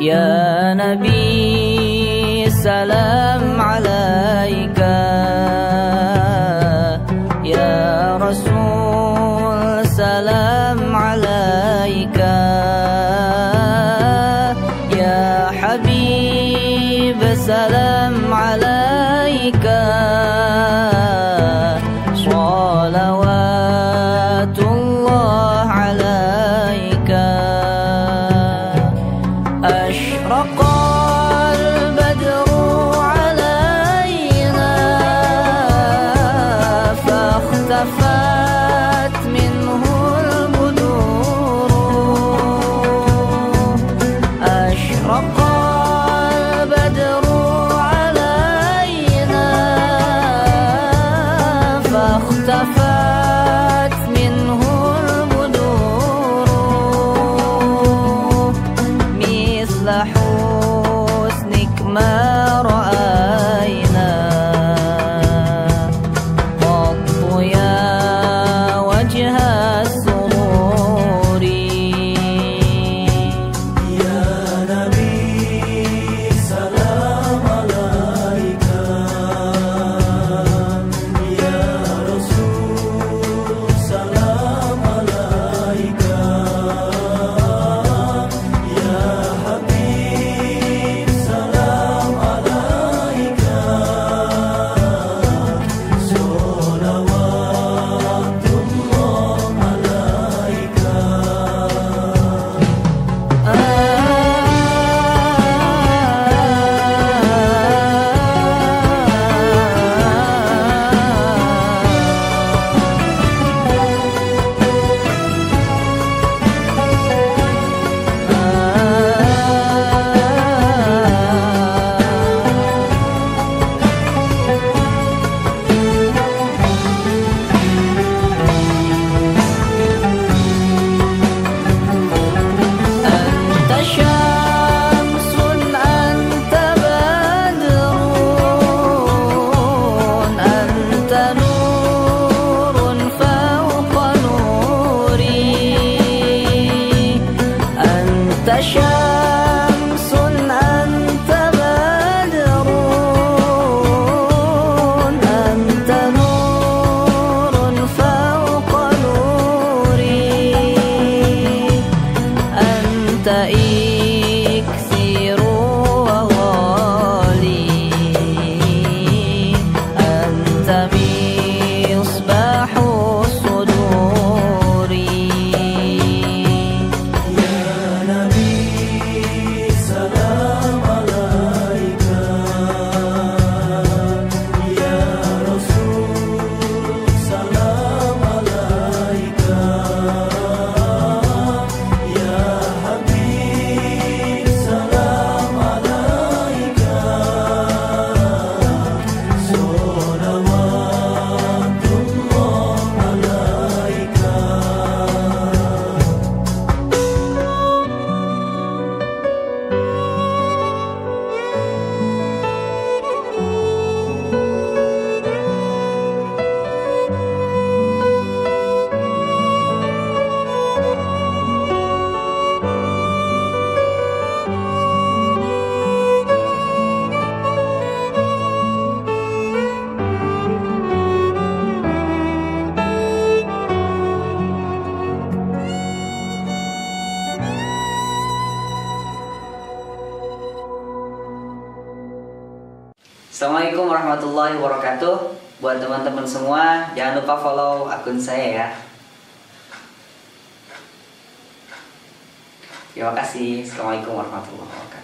يا نبي سلام عليك. Tá chato. Assalamualaikum warahmatullahi wabarakatuh. Buat teman-teman semua Jangan lupa follow akun saya ya. Terima kasih. Assalamualaikum warahmatullahi wabarakatuh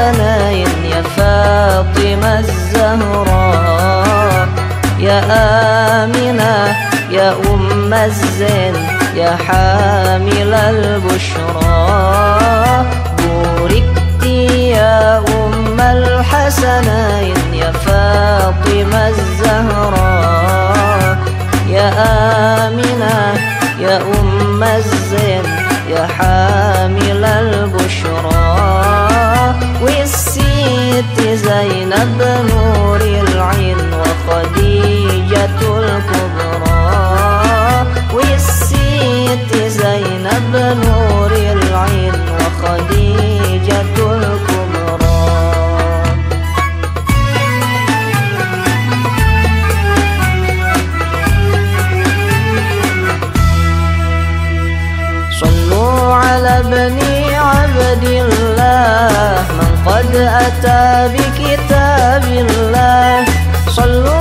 الحسنين يا فاطمة الزهراء يا آمنة يا أم الزين يا حامل البشرى. بوركت يا أم الحسنين يا فاطمة الزهراء يا آمنة يا أم الزين يا حامل البشرى. والسيت زينب نور العين وخديجة الكبرى. والسيت زينب نور العين وخديجة الكبرى. صلوا على ابن عبد الله. قد أتى بكتاب الله. صلوا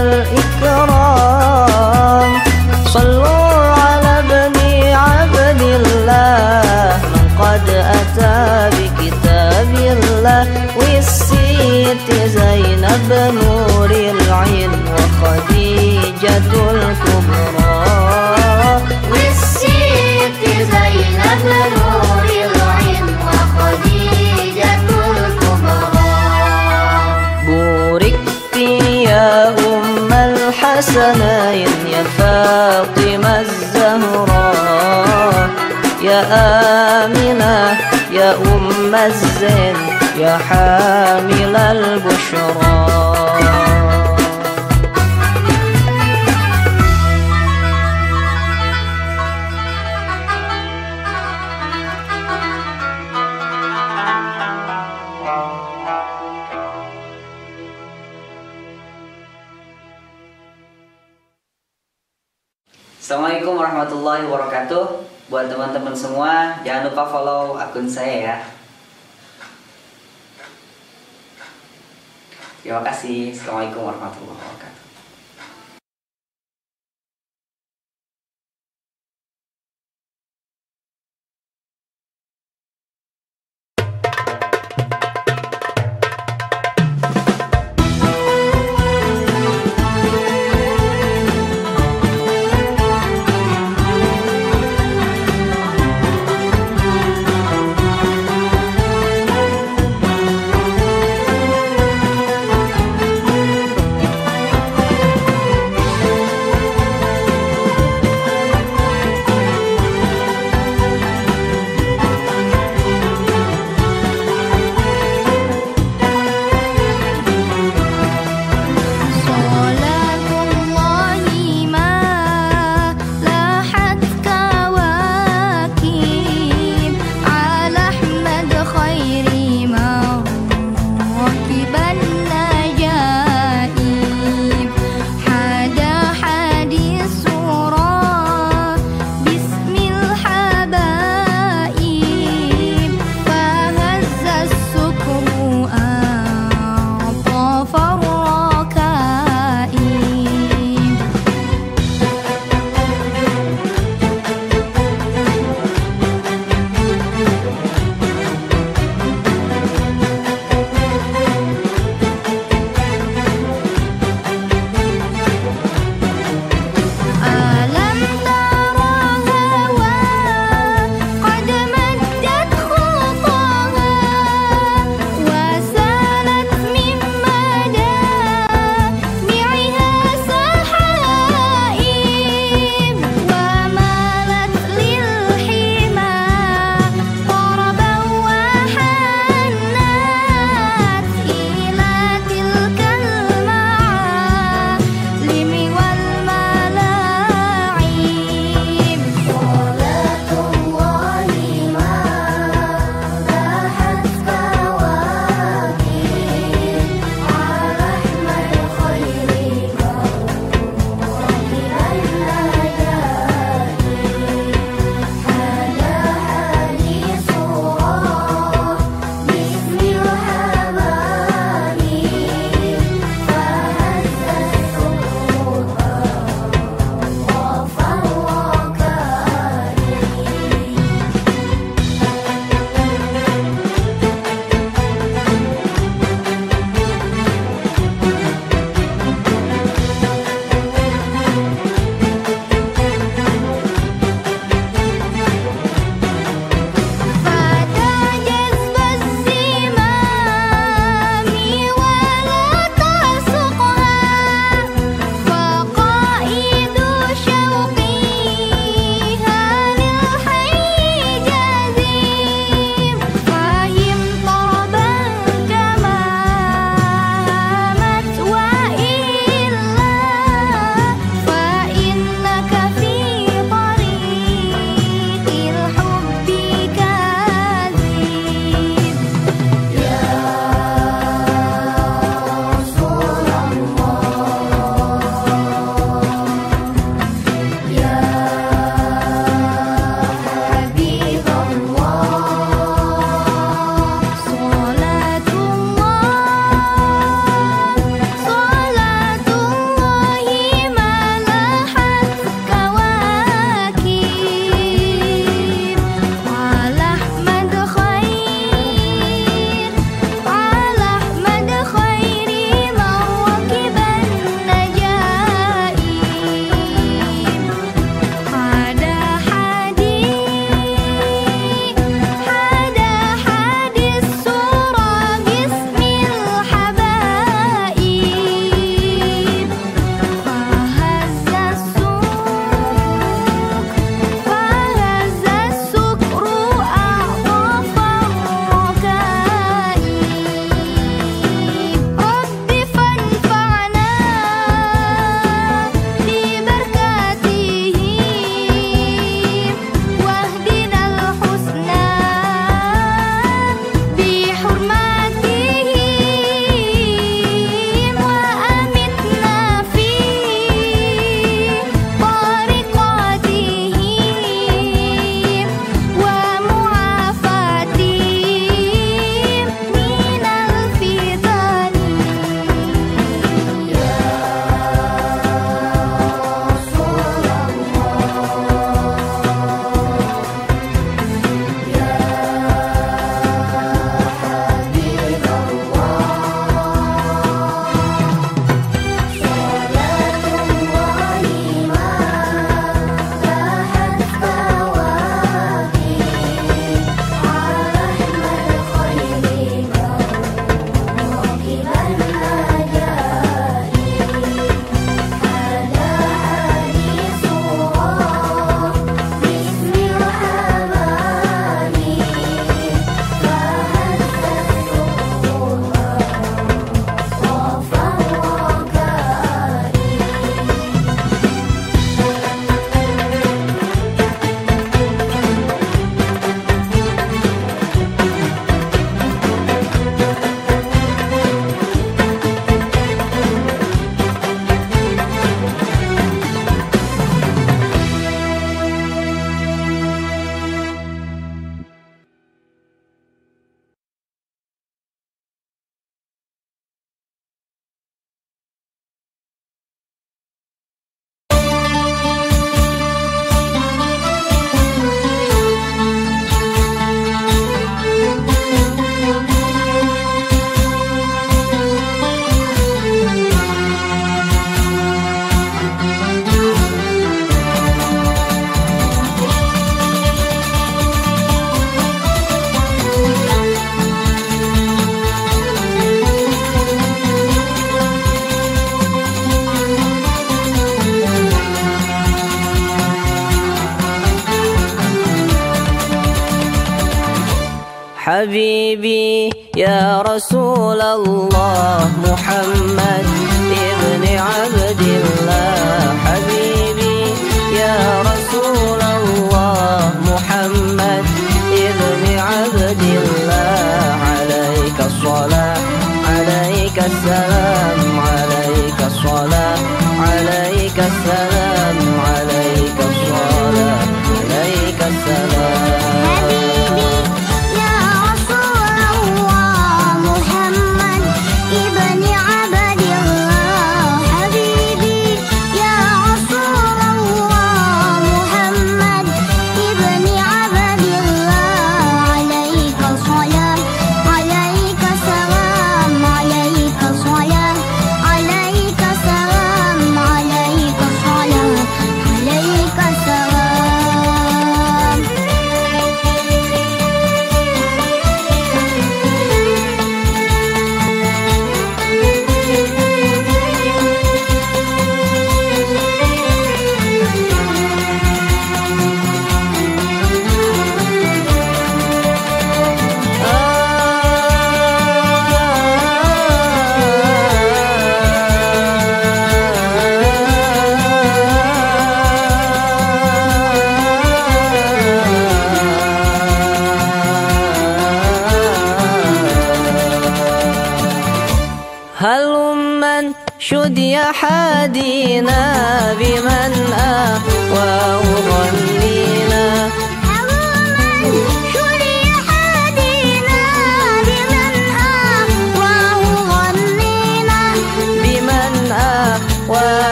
والإكرام آمنة يا أم الزين يا حامل البشرى Assalamualaikum warahmatullahi wabarakatuh. Buat teman-teman semua, jangan lupa follow akun saya ya. Terima kasih. Assalamualaikum warahmatullahi wabarakatuh.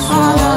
Allah.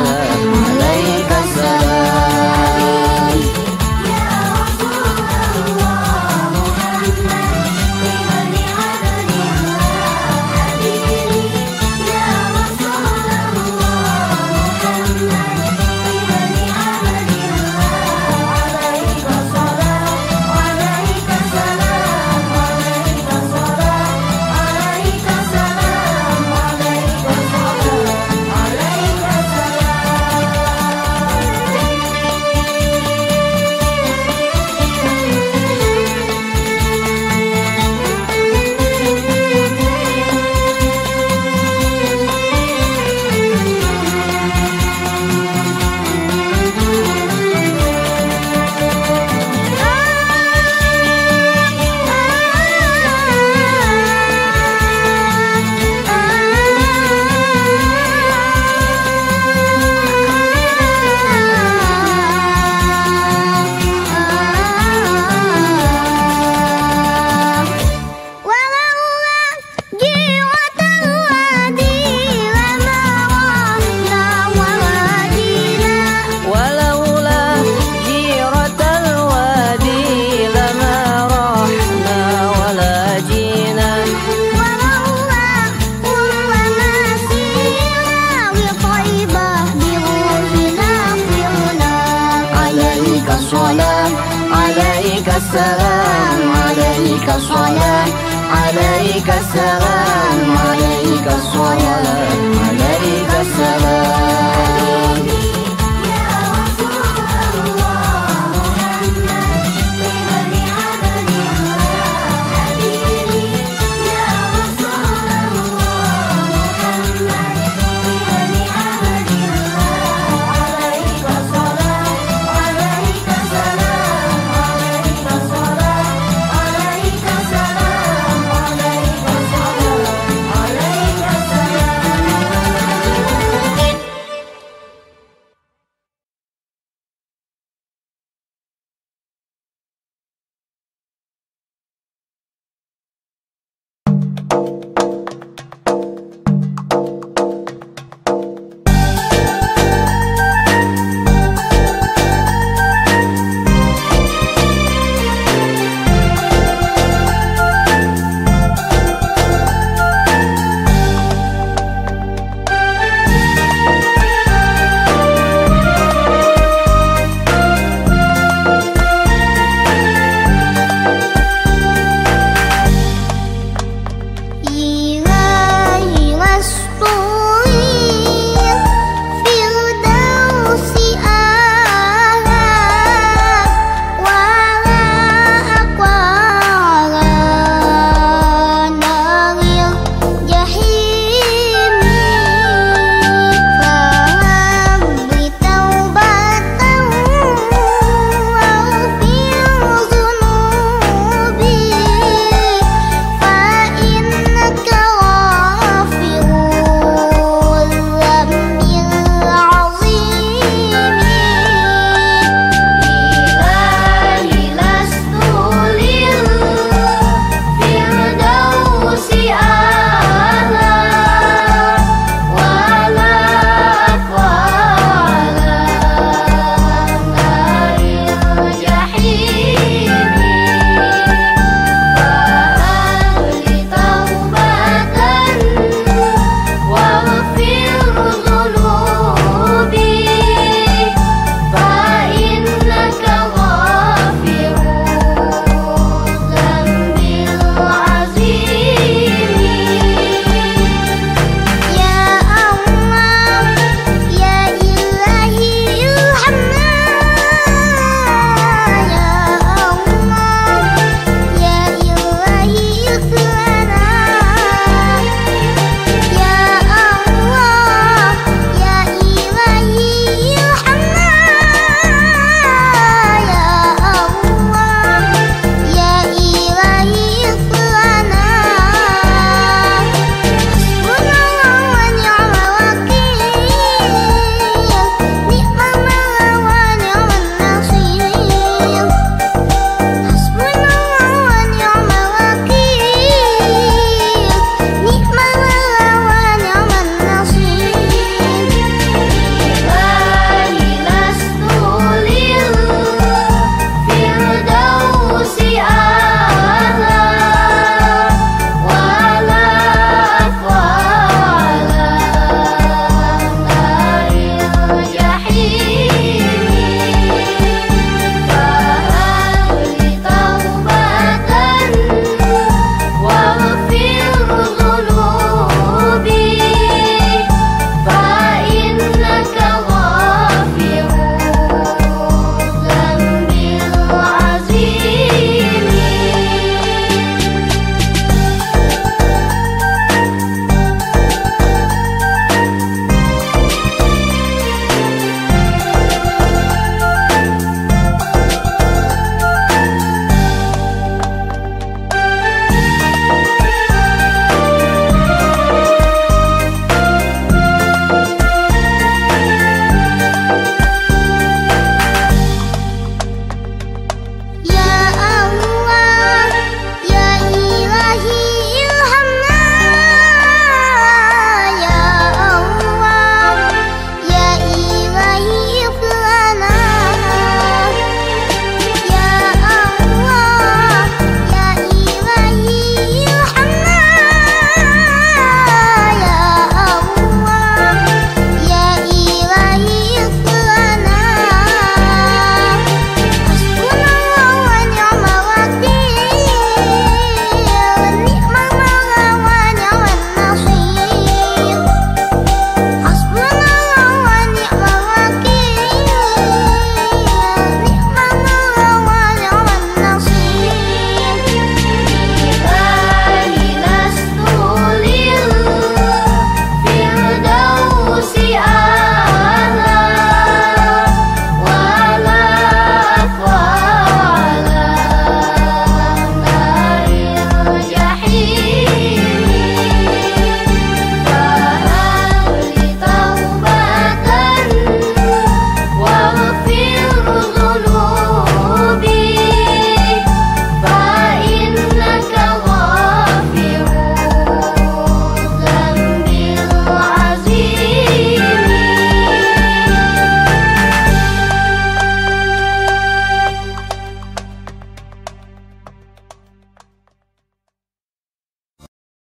السلام عليك الصلاة. عليك السلام عليك الصلاة. عليك السلام.